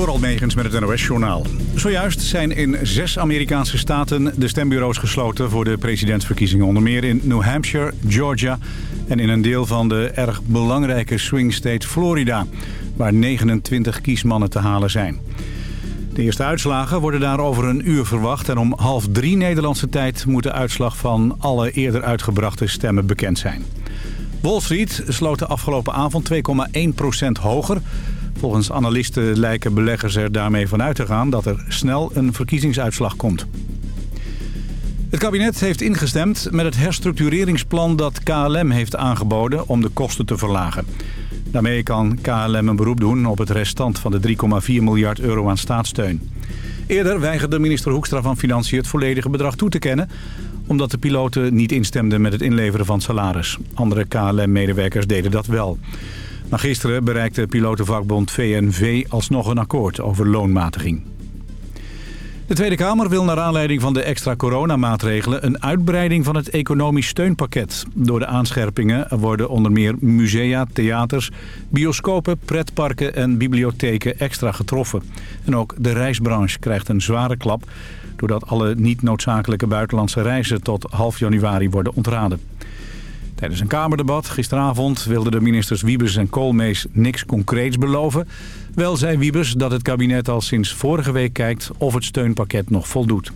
Door Almegens met het NOS-journaal. Zojuist zijn in zes Amerikaanse staten de stembureaus gesloten... voor de presidentsverkiezingen. Onder meer in New Hampshire, Georgia... en in een deel van de erg belangrijke swing state Florida... waar 29 kiesmannen te halen zijn. De eerste uitslagen worden daar over een uur verwacht... en om half drie Nederlandse tijd moet de uitslag van alle eerder uitgebrachte stemmen bekend zijn. Wall Street sloot de afgelopen avond 2,1% hoger... Volgens analisten lijken beleggers er daarmee vanuit te gaan dat er snel een verkiezingsuitslag komt. Het kabinet heeft ingestemd met het herstructureringsplan dat KLM heeft aangeboden om de kosten te verlagen. Daarmee kan KLM een beroep doen op het restant van de 3,4 miljard euro aan staatssteun. Eerder weigerde minister Hoekstra van Financiën het volledige bedrag toe te kennen... omdat de piloten niet instemden met het inleveren van salaris. Andere KLM-medewerkers deden dat wel. Maar gisteren bereikte pilotenvakbond VNV alsnog een akkoord over loonmatiging. De Tweede Kamer wil naar aanleiding van de extra coronamaatregelen... een uitbreiding van het economisch steunpakket. Door de aanscherpingen worden onder meer musea, theaters... bioscopen, pretparken en bibliotheken extra getroffen. En ook de reisbranche krijgt een zware klap... doordat alle niet noodzakelijke buitenlandse reizen tot half januari worden ontraden. Tijdens een Kamerdebat gisteravond wilden de ministers Wiebes en Koolmees niks concreets beloven. Wel zei Wiebes dat het kabinet al sinds vorige week kijkt of het steunpakket nog voldoet.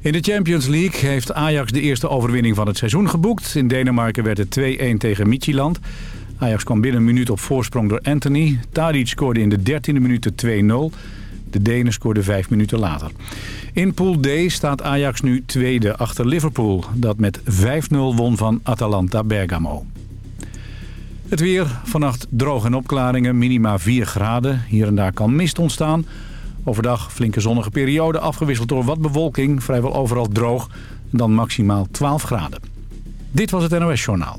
In de Champions League heeft Ajax de eerste overwinning van het seizoen geboekt. In Denemarken werd het 2-1 tegen Midtjylland. Ajax kwam binnen een minuut op voorsprong door Anthony. Tadic scoorde in de 13e minuut 2-0. De Denen scoorden vijf minuten later. In Pool D staat Ajax nu tweede achter Liverpool... dat met 5-0 won van Atalanta Bergamo. Het weer, vannacht droog en opklaringen, minima 4 graden. Hier en daar kan mist ontstaan. Overdag flinke zonnige periode, afgewisseld door wat bewolking. Vrijwel overal droog, dan maximaal 12 graden. Dit was het NOS Journaal.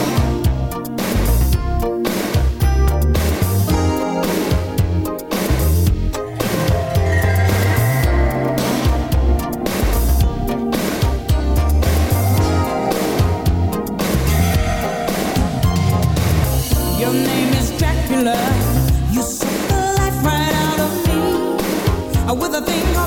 Uh,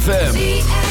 ZFM.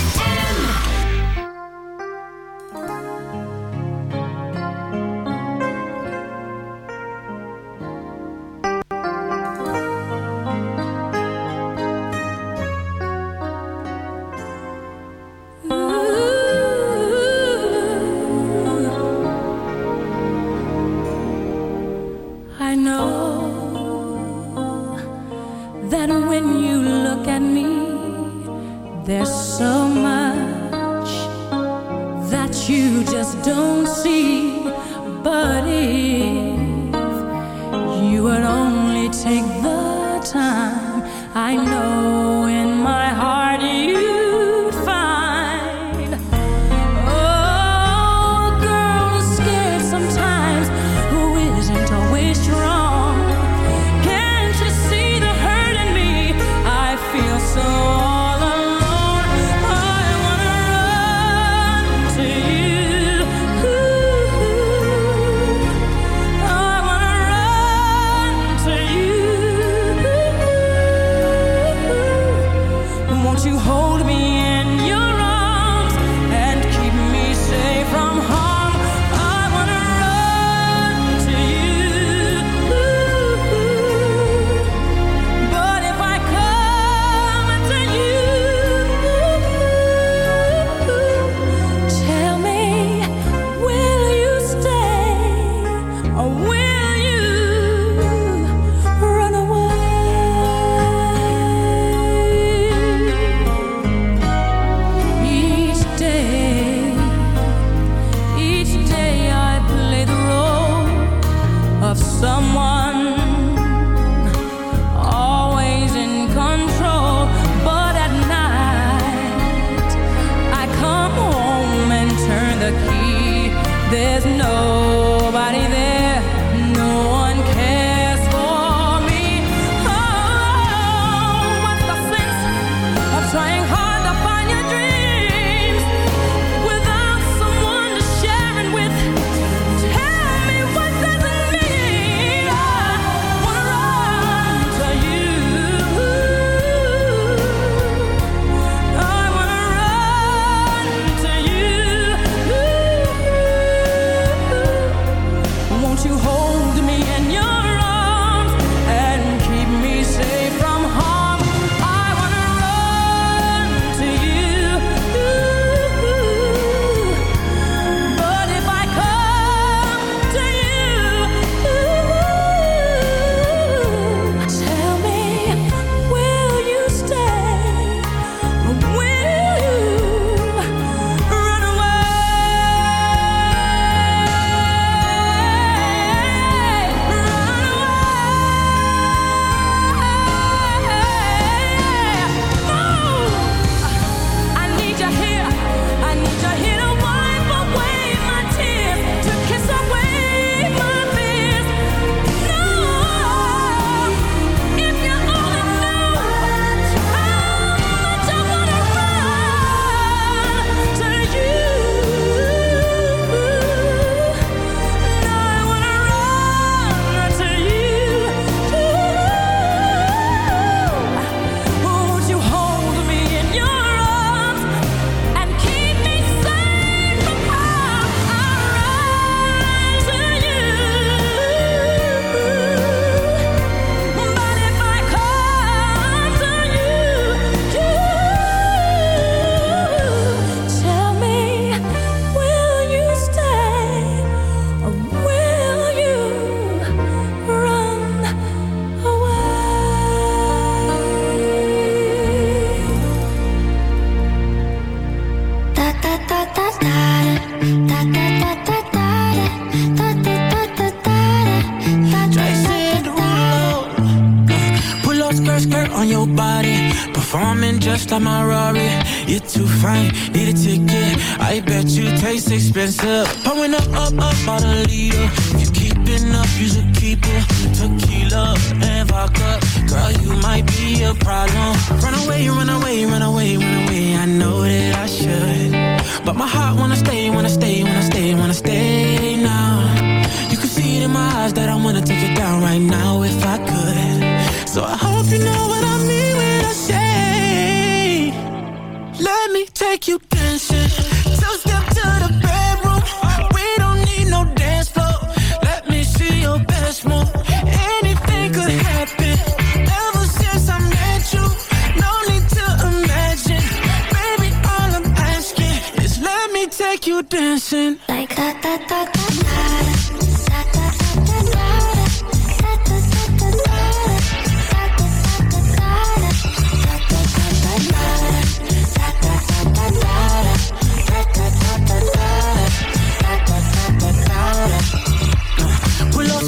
So I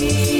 You.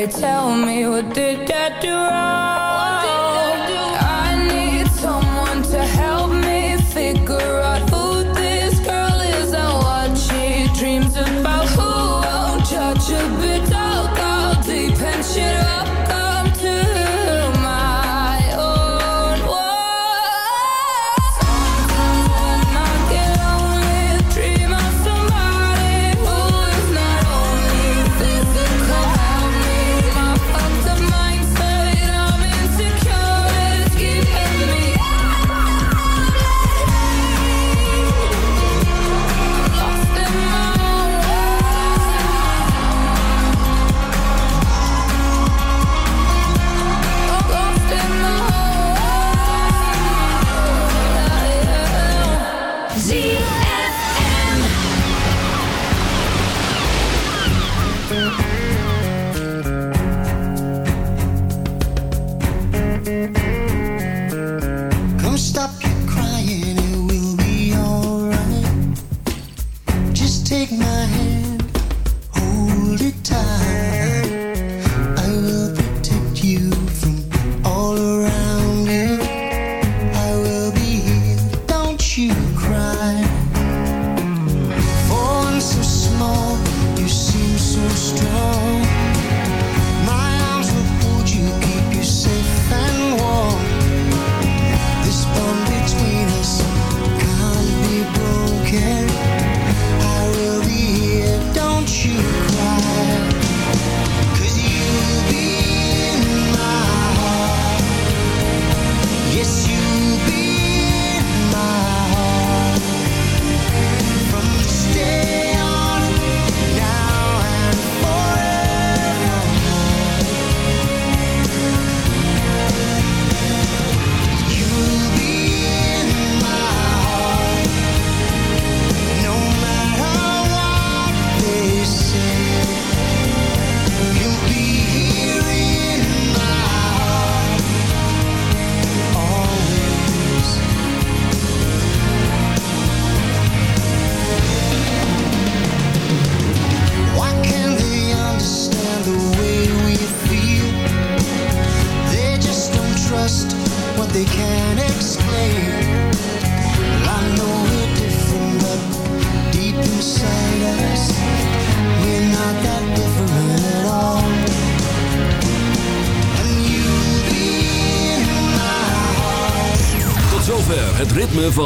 were told